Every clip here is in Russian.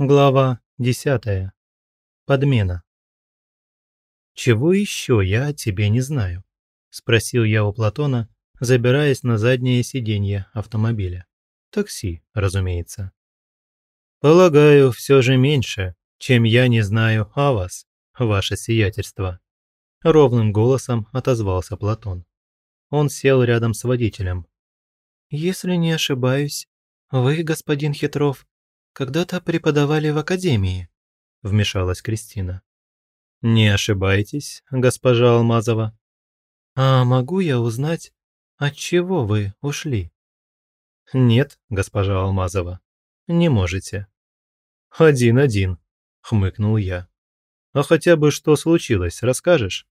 Глава 10. Подмена. «Чего еще я о тебе не знаю?» – спросил я у Платона, забираясь на заднее сиденье автомобиля. Такси, разумеется. «Полагаю, все же меньше, чем я не знаю о вас, ваше сиятельство», – ровным голосом отозвался Платон. Он сел рядом с водителем. «Если не ошибаюсь, вы, господин Хитров, когда-то преподавали в академии», – вмешалась Кристина. «Не ошибаетесь, госпожа Алмазова». «А могу я узнать, от чего вы ушли?» «Нет, госпожа Алмазова, не можете». «Один-один», – хмыкнул я. «А хотя бы что случилось, расскажешь?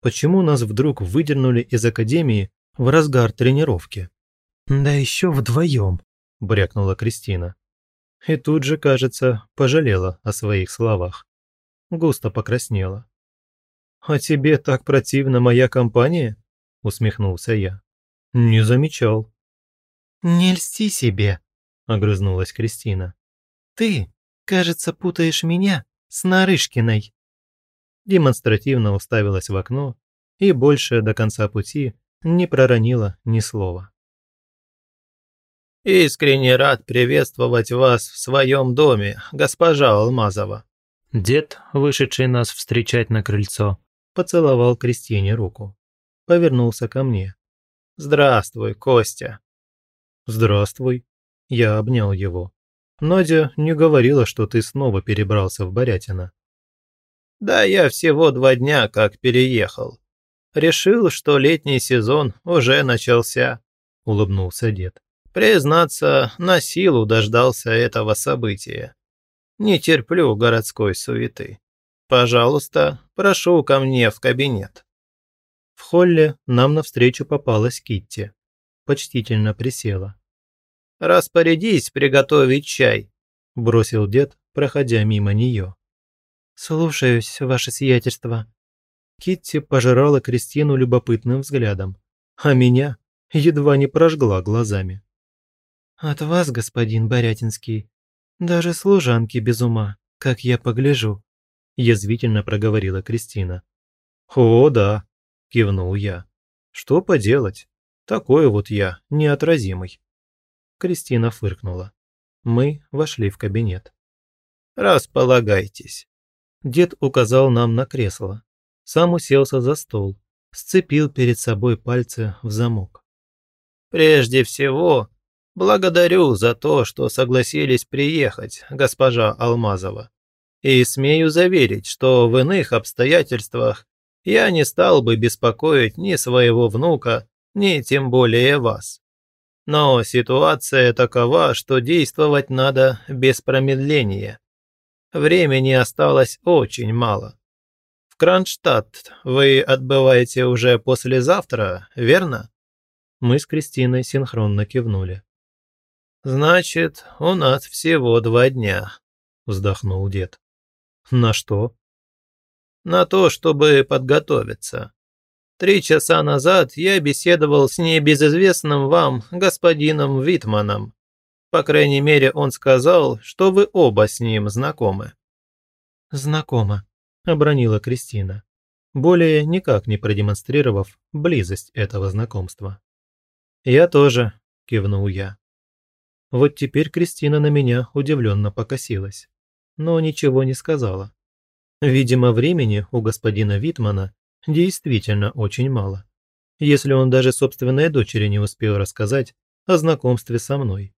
Почему нас вдруг выдернули из академии в разгар тренировки?» «Да еще вдвоем», – брякнула Кристина. И тут же, кажется, пожалела о своих словах. Густо покраснела. «А тебе так противна моя компания?» – усмехнулся я. «Не замечал». «Не льсти себе», – огрызнулась Кристина. «Ты, кажется, путаешь меня с Нарышкиной». Демонстративно уставилась в окно и больше до конца пути не проронила ни слова. Искренне рад приветствовать вас в своем доме, госпожа Алмазова». Дед, вышедший нас встречать на крыльцо, поцеловал Кристине руку. Повернулся ко мне. «Здравствуй, Костя». «Здравствуй». Я обнял его. «Надя не говорила, что ты снова перебрался в Борятино». «Да я всего два дня как переехал. Решил, что летний сезон уже начался», – улыбнулся дед. Признаться, на силу дождался этого события. Не терплю городской суеты. Пожалуйста, прошу ко мне в кабинет. В холле нам навстречу попалась Китти. Почтительно присела. «Распорядись приготовить чай», – бросил дед, проходя мимо нее. «Слушаюсь, ваше сиятельство». Китти пожирала Кристину любопытным взглядом, а меня едва не прожгла глазами. «От вас, господин Борятинский, даже служанки без ума, как я погляжу», – язвительно проговорила Кристина. «О, да», – кивнул я. «Что поделать? Такой вот я, неотразимый». Кристина фыркнула. Мы вошли в кабинет. «Располагайтесь». Дед указал нам на кресло. Сам уселся за стол, сцепил перед собой пальцы в замок. «Прежде всего, Благодарю за то, что согласились приехать, госпожа Алмазова. И смею заверить, что в иных обстоятельствах я не стал бы беспокоить ни своего внука, ни тем более вас. Но ситуация такова, что действовать надо без промедления. Времени осталось очень мало. В Кронштадт вы отбываете уже послезавтра, верно? Мы с Кристиной синхронно кивнули. «Значит, у нас всего два дня», – вздохнул дед. «На что?» «На то, чтобы подготовиться. Три часа назад я беседовал с небезызвестным вам господином Витманом. По крайней мере, он сказал, что вы оба с ним знакомы». «Знакомо», – обронила Кристина, более никак не продемонстрировав близость этого знакомства. «Я тоже», – кивнул я. Вот теперь Кристина на меня удивленно покосилась, но ничего не сказала. Видимо, времени у господина Витмана действительно очень мало, если он даже собственной дочери не успел рассказать о знакомстве со мной.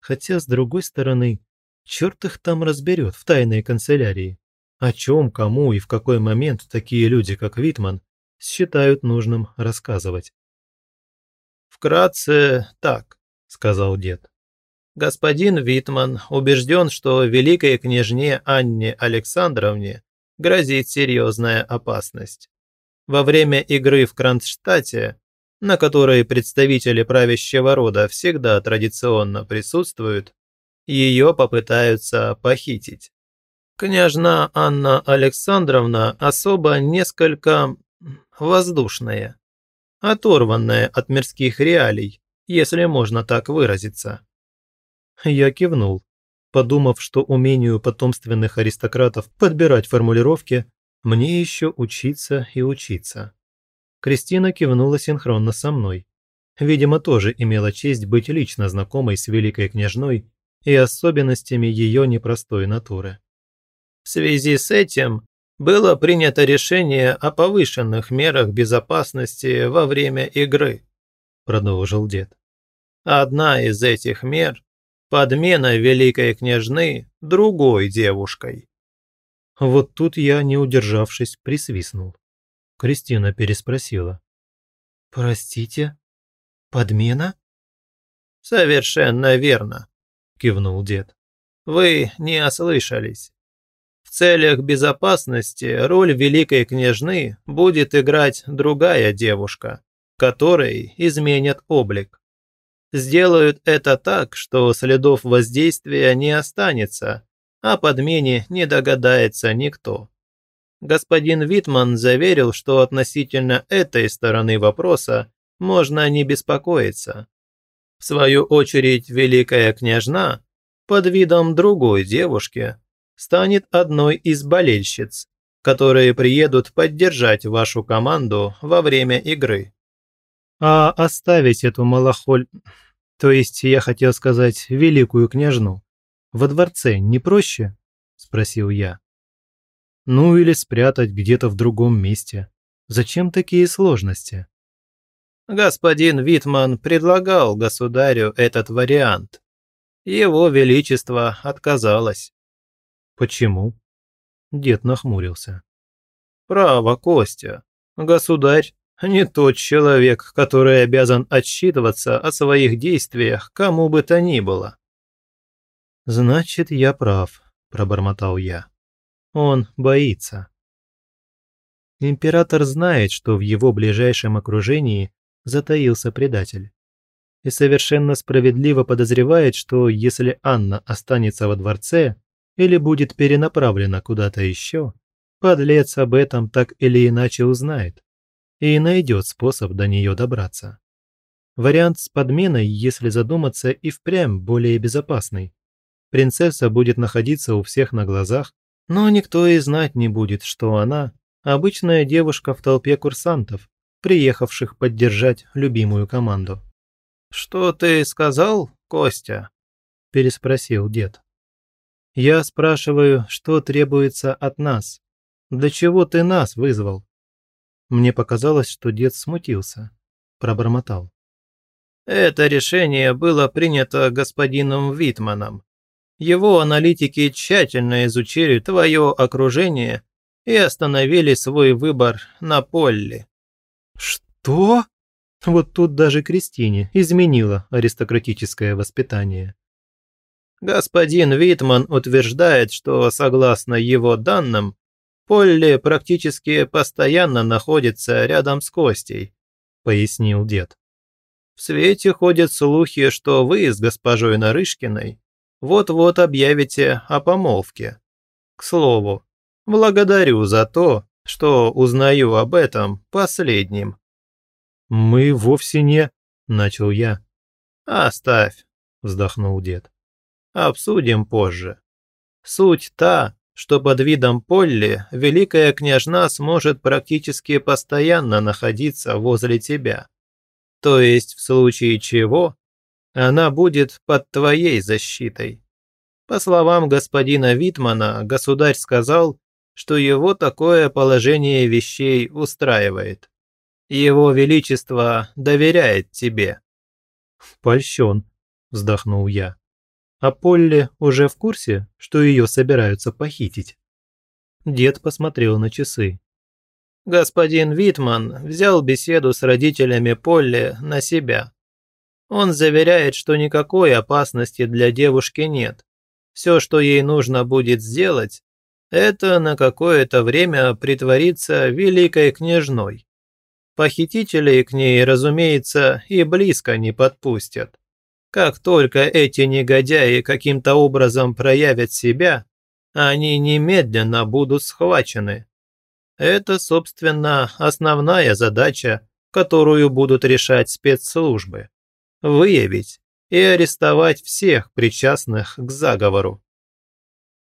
Хотя, с другой стороны, черт их там разберет в тайной канцелярии. О чем, кому и в какой момент такие люди, как Витман, считают нужным рассказывать. «Вкратце так», – сказал дед. Господин Витман убежден, что великой княжне Анне Александровне грозит серьезная опасность. Во время игры в Кронштадте, на которой представители правящего рода всегда традиционно присутствуют, ее попытаются похитить. Княжна Анна Александровна особо несколько воздушная, оторванная от мирских реалий, если можно так выразиться. Я кивнул. подумав, что умению потомственных аристократов подбирать формулировки, мне еще учиться и учиться. Кристина кивнула синхронно со мной. Видимо, тоже имела честь быть лично знакомой с великой княжной и особенностями ее непростой натуры. В связи с этим было принято решение о повышенных мерах безопасности во время игры, продолжил дед. Одна из этих мер – подмена великой княжны другой девушкой. Вот тут я, не удержавшись, присвистнул. Кристина переспросила. «Простите? Подмена?» «Совершенно верно», – кивнул дед. «Вы не ослышались. В целях безопасности роль великой княжны будет играть другая девушка, которой изменят облик. Сделают это так, что следов воздействия не останется, а подмене не догадается никто. Господин Витман заверил, что относительно этой стороны вопроса можно не беспокоиться. В свою очередь, великая княжна под видом другой девушки станет одной из болельщиц, которые приедут поддержать вашу команду во время игры. А оставить эту малохоль... То есть, я хотел сказать, великую княжну, во дворце не проще?» – спросил я. «Ну или спрятать где-то в другом месте. Зачем такие сложности?» Господин Витман предлагал государю этот вариант. Его Величество отказалось. Почему? Дед нахмурился. Право, Костя. Государь не тот человек, который обязан отчитываться о своих действиях кому бы то ни было. «Значит, я прав», – пробормотал я. «Он боится». Император знает, что в его ближайшем окружении затаился предатель. И совершенно справедливо подозревает, что если Анна останется во дворце или будет перенаправлена куда-то еще, подлец об этом так или иначе узнает и найдет способ до нее добраться. Вариант с подменой, если задуматься, и впрямь более безопасный. Принцесса будет находиться у всех на глазах, но никто и знать не будет, что она – обычная девушка в толпе курсантов, приехавших поддержать любимую команду. «Что ты сказал, Костя?» – переспросил дед. «Я спрашиваю, что требуется от нас? Для чего ты нас вызвал?» Мне показалось, что дед смутился, пробормотал. «Это решение было принято господином Витманом. Его аналитики тщательно изучили твое окружение и остановили свой выбор на Полли». «Что?» Вот тут даже Кристине изменило аристократическое воспитание. Господин Витман утверждает, что, согласно его данным, Полли практически постоянно находится рядом с Костей, пояснил дед. В свете ходят слухи, что вы с госпожой Нарышкиной вот-вот объявите о помолвке. К слову, благодарю за то, что узнаю об этом последним». «Мы вовсе не...» – начал я. «Оставь», – вздохнул дед. «Обсудим позже. Суть та, что под видом Полли великая княжна сможет практически постоянно находиться возле тебя. То есть в случае чего она будет под твоей защитой. По словам господина Витмана, государь сказал, что его такое положение вещей устраивает. Его Величество доверяет тебе». «Польщен», – вздохнул я. «А Полли уже в курсе, что ее собираются похитить?» Дед посмотрел на часы. Господин Витман взял беседу с родителями Полли на себя. Он заверяет, что никакой опасности для девушки нет. Все, что ей нужно будет сделать, это на какое-то время притвориться великой княжной. Похитителей к ней, разумеется, и близко не подпустят. Как только эти негодяи каким-то образом проявят себя, они немедленно будут схвачены. Это, собственно, основная задача, которую будут решать спецслужбы выявить и арестовать всех причастных к заговору.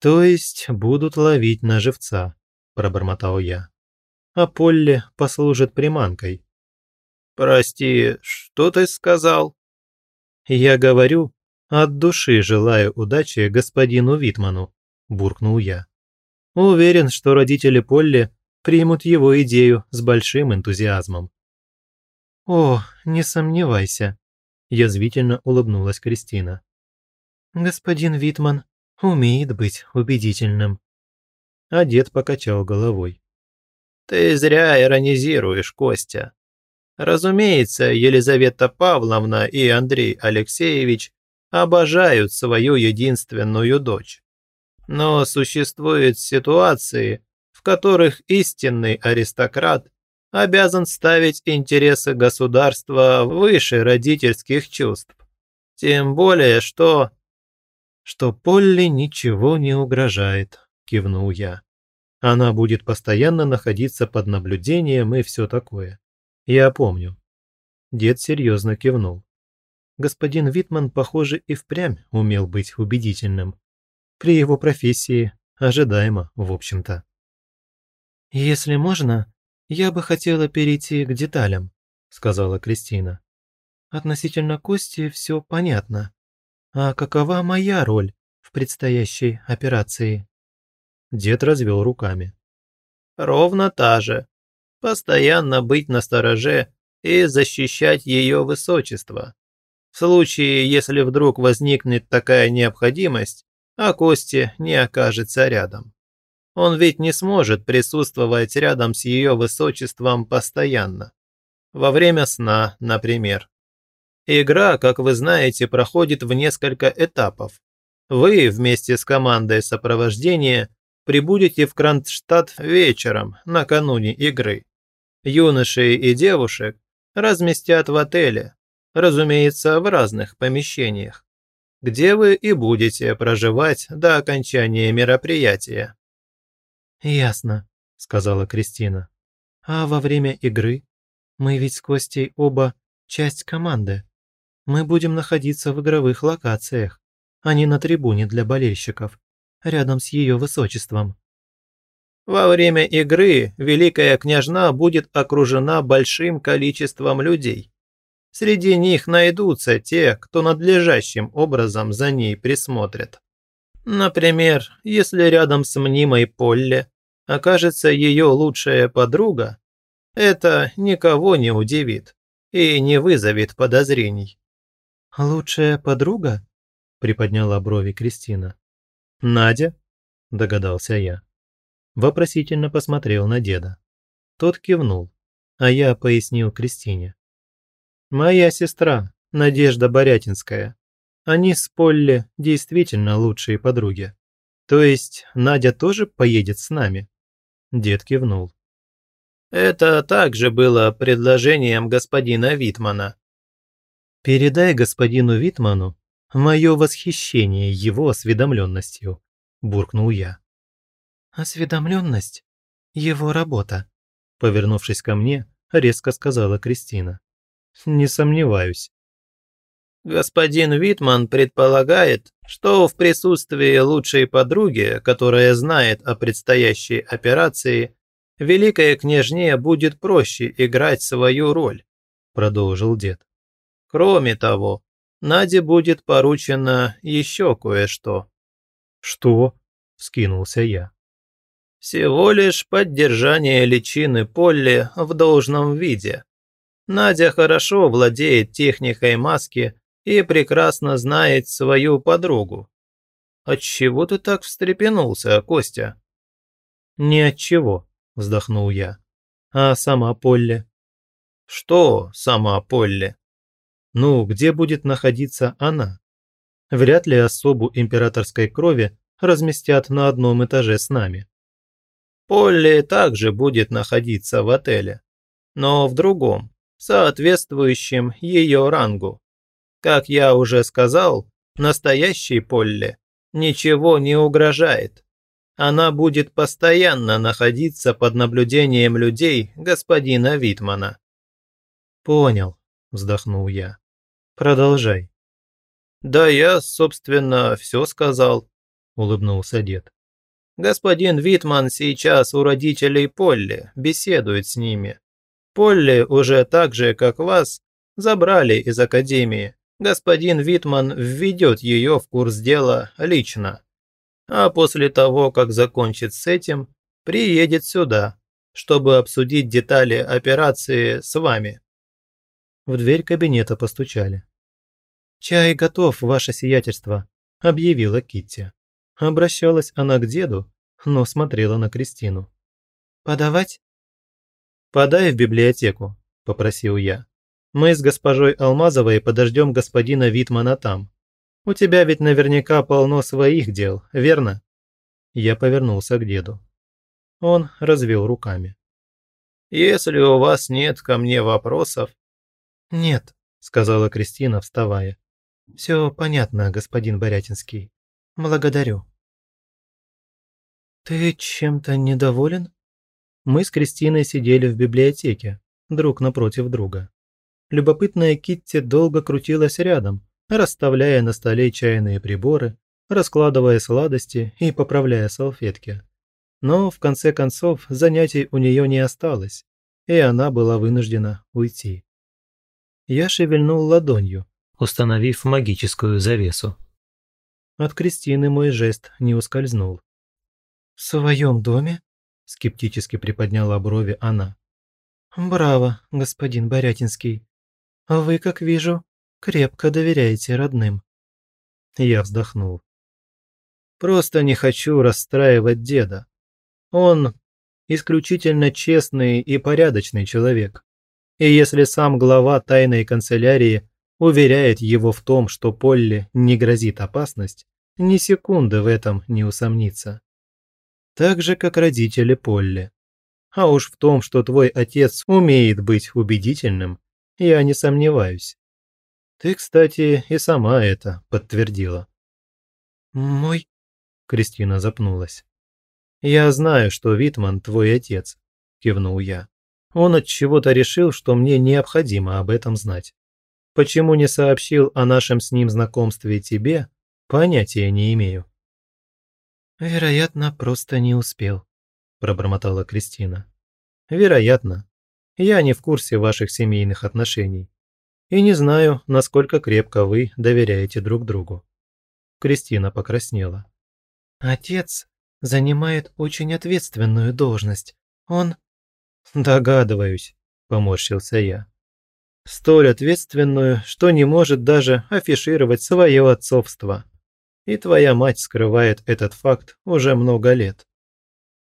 «То есть будут ловить на живца», – пробормотал я. «А Полли послужит приманкой». «Прости, что ты сказал?» «Я говорю, от души желаю удачи господину Витману», – буркнул я. «Уверен, что родители Полли примут его идею с большим энтузиазмом». «О, не сомневайся», – язвительно улыбнулась Кристина. «Господин Витман умеет быть убедительным». А дед покачал головой. «Ты зря иронизируешь, Костя. Разумеется, Елизавета Павловна и Андрей Алексеевич обожают свою единственную дочь. Но существуют ситуации, в которых истинный аристократ обязан ставить интересы государства выше родительских чувств. Тем более, что... Что Полли ничего не угрожает, кивнул я. Она будет постоянно находиться под наблюдением и все такое. Я помню. Дед серьезно кивнул. Господин Витман, похоже, и впрямь умел быть убедительным. При его профессии ожидаемо, в общем-то. «Если можно, я бы хотела перейти к деталям», – сказала Кристина. «Относительно Кости все понятно. А какова моя роль в предстоящей операции?» Дед развел руками. «Ровно та же постоянно быть настороже и защищать ее высочество. В случае, если вдруг возникнет такая необходимость, а Кости не окажется рядом. Он ведь не сможет присутствовать рядом с ее высочеством постоянно. Во время сна, например. Игра, как вы знаете, проходит в несколько этапов. Вы вместе с командой сопровождения прибудете в Кронштадт вечером, накануне игры юношей и девушек разместят в отеле, разумеется, в разных помещениях, где вы и будете проживать до окончания мероприятия. «Ясно», – сказала Кристина. «А во время игры? Мы ведь с Костей оба часть команды. Мы будем находиться в игровых локациях, а не на трибуне для болельщиков, рядом с ее высочеством». Во время игры Великая Княжна будет окружена большим количеством людей. Среди них найдутся те, кто надлежащим образом за ней присмотрит. Например, если рядом с мнимой Полле окажется ее лучшая подруга, это никого не удивит и не вызовет подозрений. «Лучшая подруга?» – приподняла брови Кристина. «Надя?» – догадался я вопросительно посмотрел на деда. Тот кивнул, а я пояснил Кристине. «Моя сестра, Надежда Борятинская. Они с Полли действительно лучшие подруги. То есть Надя тоже поедет с нами?» Дед кивнул. «Это также было предложением господина Витмана». «Передай господину Витману мое восхищение его осведомленностью», – буркнул я. «Осведомленность – его работа», – повернувшись ко мне, резко сказала Кристина. «Не сомневаюсь». Господин Витман предполагает, что в присутствии лучшей подруги, которая знает о предстоящей операции, великая княжне будет проще играть свою роль, продолжил дед. Кроме того, Наде будет поручено еще кое-что. Что? – вскинулся я. Всего лишь поддержание личины Полли в должном виде. Надя хорошо владеет техникой маски и прекрасно знает свою подругу. Отчего ты так встрепенулся, Костя? Ни от чего, вздохнул я. А сама Полли? Что сама Полли? Ну, где будет находиться она? Вряд ли особу императорской крови разместят на одном этаже с нами. Полли также будет находиться в отеле, но в другом, соответствующем ее рангу. Как я уже сказал, настоящей Полли ничего не угрожает. Она будет постоянно находиться под наблюдением людей господина Витмана. «Понял», – вздохнул я. «Продолжай». «Да я, собственно, все сказал», – улыбнулся дед. «Господин Витман сейчас у родителей Полли, беседует с ними. Полли уже так же, как вас, забрали из академии. Господин Витман введет ее в курс дела лично. А после того, как закончит с этим, приедет сюда, чтобы обсудить детали операции с вами». В дверь кабинета постучали. «Чай готов, ваше сиятельство», – объявила Китти. Обращалась она к деду, но смотрела на Кристину. «Подавать?» «Подай в библиотеку», – попросил я. «Мы с госпожой Алмазовой подождем господина Витмана там. У тебя ведь наверняка полно своих дел, верно?» Я повернулся к деду. Он развел руками. «Если у вас нет ко мне вопросов...» «Нет», – сказала Кристина, вставая. «Все понятно, господин Борятинский. Благодарю». «Ты чем-то недоволен?» Мы с Кристиной сидели в библиотеке, друг напротив друга. Любопытная Китти долго крутилась рядом, расставляя на столе чайные приборы, раскладывая сладости и поправляя салфетки. Но, в конце концов, занятий у нее не осталось, и она была вынуждена уйти. Я шевельнул ладонью, установив магическую завесу. От Кристины мой жест не ускользнул. «В своем доме?» – скептически приподняла брови она. «Браво, господин Борятинский. Вы, как вижу, крепко доверяете родным». Я вздохнул. «Просто не хочу расстраивать деда. Он исключительно честный и порядочный человек. И если сам глава тайной канцелярии уверяет его в том, что Полли не грозит опасность, ни секунды в этом не усомнится. Так же, как родители Полли. А уж в том, что твой отец умеет быть убедительным, я не сомневаюсь. Ты, кстати, и сама это подтвердила. «Мой?» – Кристина запнулась. «Я знаю, что Витман твой отец», – кивнул я. «Он от чего-то решил, что мне необходимо об этом знать. Почему не сообщил о нашем с ним знакомстве тебе, понятия не имею». «Вероятно, просто не успел», – пробормотала Кристина. «Вероятно. Я не в курсе ваших семейных отношений. И не знаю, насколько крепко вы доверяете друг другу». Кристина покраснела. «Отец занимает очень ответственную должность. Он...» «Догадываюсь», – поморщился я. «Столь ответственную, что не может даже афишировать свое отцовство. И твоя мать скрывает этот факт уже много лет».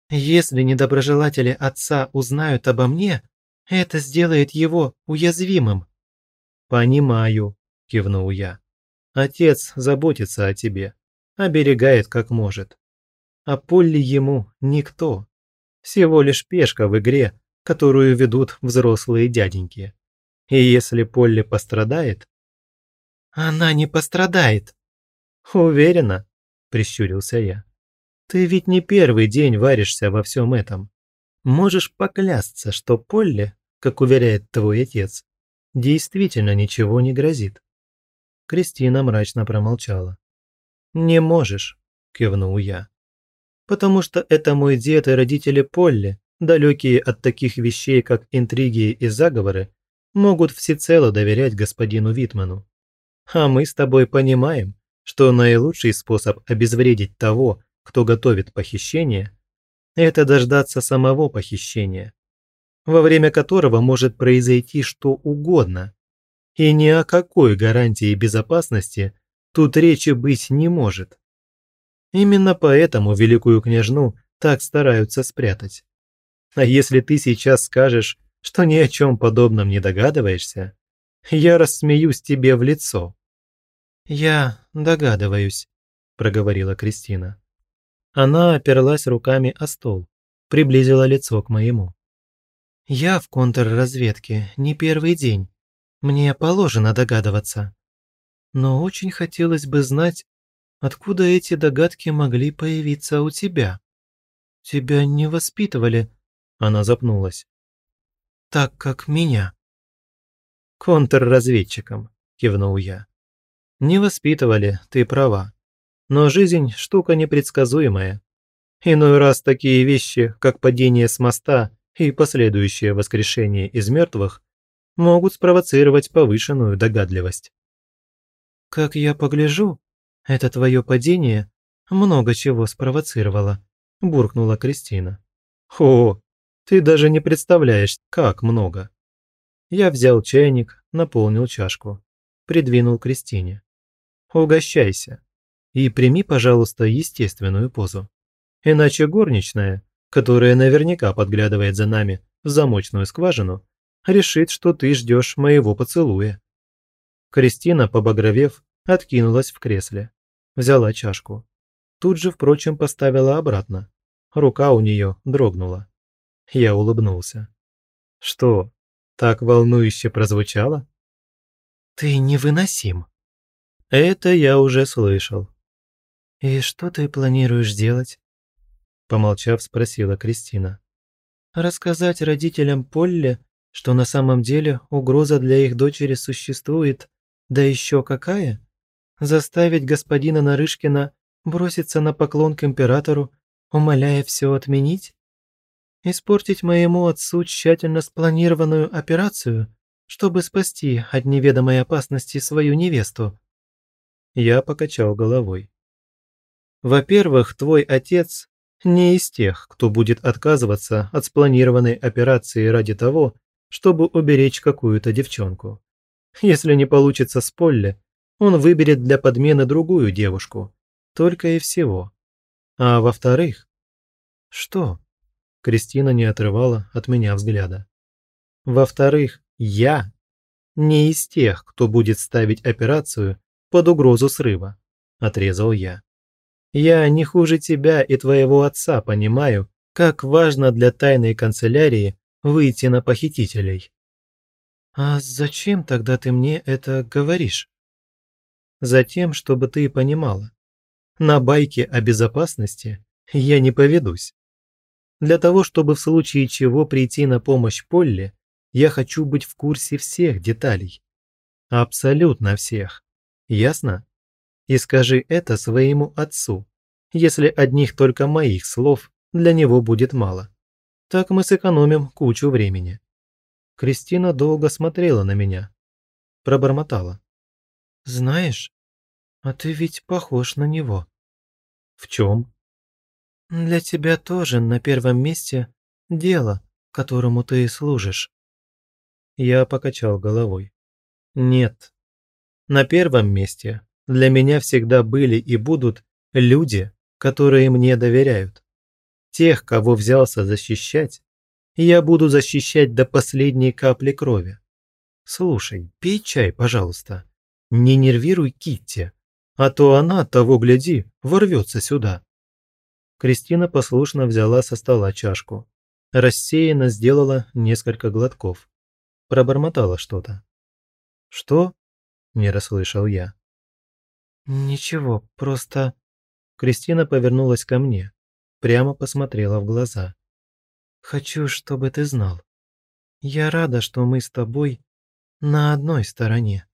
«Если недоброжелатели отца узнают обо мне, это сделает его уязвимым». «Понимаю», – кивнул я. «Отец заботится о тебе, оберегает как может а Полли ему никто. Всего лишь пешка в игре, которую ведут взрослые дяденьки. И если Полли пострадает... Она не пострадает. Уверена, прищурился я. Ты ведь не первый день варишься во всем этом. Можешь поклясться, что Полли, как уверяет твой отец, действительно ничего не грозит. Кристина мрачно промолчала. «Не можешь», – кивнул я потому что это мой дед и родители Полли, далекие от таких вещей, как интриги и заговоры, могут всецело доверять господину Витману. А мы с тобой понимаем, что наилучший способ обезвредить того, кто готовит похищение, это дождаться самого похищения, во время которого может произойти что угодно. И ни о какой гарантии безопасности тут речи быть не может. Именно поэтому великую княжну так стараются спрятать. А если ты сейчас скажешь, что ни о чем подобном не догадываешься, я рассмеюсь тебе в лицо». «Я догадываюсь», – проговорила Кристина. Она оперлась руками о стол, приблизила лицо к моему. «Я в контрразведке не первый день. Мне положено догадываться. Но очень хотелось бы знать, Откуда эти догадки могли появиться у тебя? Тебя не воспитывали, она запнулась. Так как меня. Контрразведчиком, кивнул я. Не воспитывали, ты права. Но жизнь – штука непредсказуемая. Иной раз такие вещи, как падение с моста и последующее воскрешение из мертвых, могут спровоцировать повышенную догадливость. «Как я погляжу, это твое падение много чего спровоцировало», – буркнула Кристина. «О, ты даже не представляешь, как много». Я взял чайник, наполнил чашку, придвинул Кристине. «Угощайся и прими, пожалуйста, естественную позу. Иначе горничная, которая наверняка подглядывает за нами в замочную скважину, решит, что ты ждешь моего поцелуя». Кристина, побагровев, откинулась в кресле, взяла чашку. Тут же, впрочем, поставила обратно. Рука у нее дрогнула. Я улыбнулся. «Что, так волнующе прозвучало?» «Ты невыносим». «Это я уже слышал». «И что ты планируешь делать?» Помолчав, спросила Кристина. «Рассказать родителям Полле, что на самом деле угроза для их дочери существует, да еще какая? Заставить господина Нарышкина броситься на поклон к императору, умоляя все отменить? Испортить моему отцу тщательно спланированную операцию, чтобы спасти от неведомой опасности свою невесту?» Я покачал головой. «Во-первых, твой отец не из тех, кто будет отказываться от спланированной операции ради того, чтобы уберечь какую-то девчонку. Если не получится с Полли, он выберет для подмены другую девушку. Только и всего. А во-вторых... Что? Кристина не отрывала от меня взгляда. Во-вторых, я не из тех, кто будет ставить операцию под угрозу срыва, отрезал я. Я не хуже тебя и твоего отца понимаю, как важно для тайной канцелярии выйти на похитителей. А зачем тогда ты мне это говоришь? Затем, чтобы ты понимала. На байке о безопасности я не поведусь. Для того, чтобы в случае чего прийти на помощь Полле, я хочу быть в курсе всех деталей. Абсолютно всех. Ясно? И скажи это своему отцу, если одних только моих слов для него будет мало. Так мы сэкономим кучу времени. Кристина долго смотрела на меня. Пробормотала. «Знаешь, а ты ведь похож на него». «В чем?» «Для тебя тоже на первом месте дело, которому ты служишь». Я покачал головой. «Нет. На первом месте для меня всегда были и будут люди, которые мне доверяют. Тех, кого взялся защищать, я буду защищать до последней капли крови. Слушай, пей чай, пожалуйста. Не нервируй Китти, а то она, того гляди, ворвется сюда. Кристина послушно взяла со стола чашку. Рассеянно сделала несколько глотков. Пробормотала что-то. «Что?» – не расслышал я. «Ничего, просто...» Кристина повернулась ко мне, прямо посмотрела в глаза. Хочу, чтобы ты знал. Я рада, что мы с тобой на одной стороне.